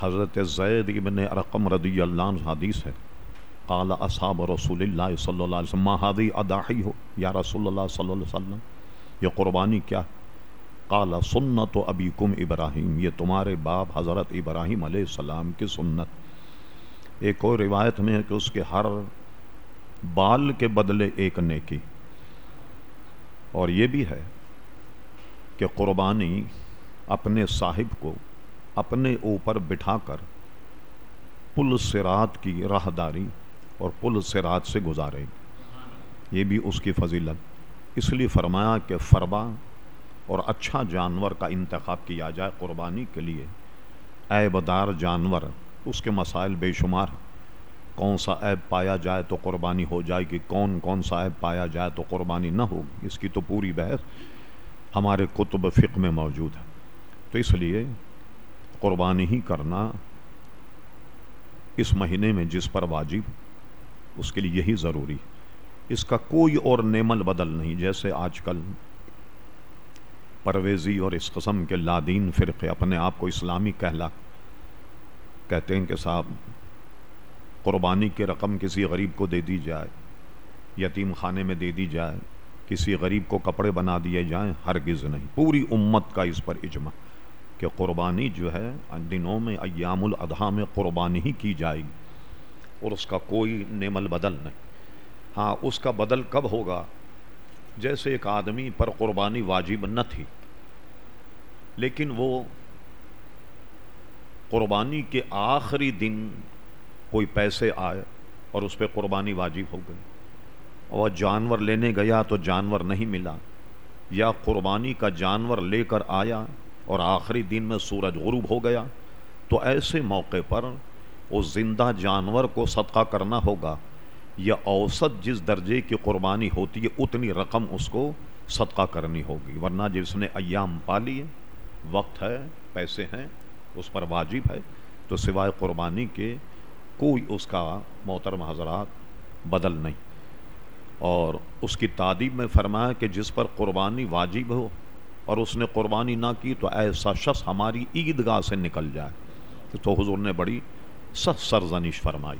حضرت زید ابن ارقم رضی اللہ عنہ حدیث ہے۔ قال اصحاب رسول اللہ صلی اللہ علیہ وسلم حادی اداحی ہو یا رسول اللہ صلی اللہ علیہ وسلم؟ یہ قربانی کیا قال، سنت و ابیکم ابراہیم، یہ تمہارے باپ حضرت ابراہیم علیہ السلام کی سنت۔ ایک اور روایت میں ہے کہ اس کے ہر بال کے بدلے ایک نیکی۔ اور یہ بھی ہے کہ قربانی اپنے صاحب کو اپنے اوپر بٹھا کر پل سرات کی راہداری اور پل سرات سے گزارے۔ یہ بھی اس کی فضیلت۔ اس لیے فرمایا کہ فربا اور اچھا جانور کا انتخاب کیا جائے قربانی کے لیے۔ عیب دار جانور، اس کے مسائل بے شمار۔ کون سا عیب پایا جائے تو قربانی ہو جائے گی، کون کون سا عیب پایا جائے تو قربانی نہ ہوگی۔ اس کی تو پوری بحث ہمارے کتب فقہ میں موجود ہے۔ تو اس لیے قربانی ہی کرنا اس مہینے میں جس پر واجب، اس کے لیے یہی ضروری اس کا کوئی اور نعمل بدل نہیں، جیسے آج کل پرویزی اور اس قسم کے لادین فرقے اپنے آپ کو اسلامی کہلا، کہتے ہیں کہ صاحب، قربانی کی رقم کسی غریب کو دے دی جائے، یتیم خانے میں دے دی جائے، کسی غریب کو کپڑے بنا دیے جائیں، ہرگز نہیں۔ پوری امت کا اس پر اجماع۔ کہ قربانی جو ہے دنوں میں ایام الاضحیٰ میں قربانی ہی کی جائے گی اور اس کا کوئی نعمل بدل نہیں۔ ہاں اس کا بدل کب ہوگا؟ جیسے ایک آدمی پر قربانی واجب نہ تھی، لیکن وہ قربانی کے آخری دن کوئی پیسے آئے اور اس پہ قربانی واجب ہو گئی۔ اور جانور لینے گیا تو جانور نہیں ملا، یا قربانی کا جانور لے کر آیا اور آخری دن میں سورج غروب ہو گیا تو ایسے موقع پر اس زندہ جانور کو صدقہ کرنا ہوگا، یا اوسط جس درجے کی قربانی ہوتی ہے اتنی رقم اس کو صدقہ کرنی ہوگی۔ ورنہ جس نے ایام پا لیے، وقت ہے، پیسے ہیں، اس پر واجب ہے، تو سوائے قربانی کے کوئی اس کا محترم حضرات بدل نہیں۔ اور اس کی تعدیب میں فرمایا کہ جس پر قربانی واجب ہو اور اس نے قربانی نہ کی تو ایسا شخص ہماری عیدگاہ سے نکل جائے۔ تو حضور نے بڑی سخت سرزنش فرمائی۔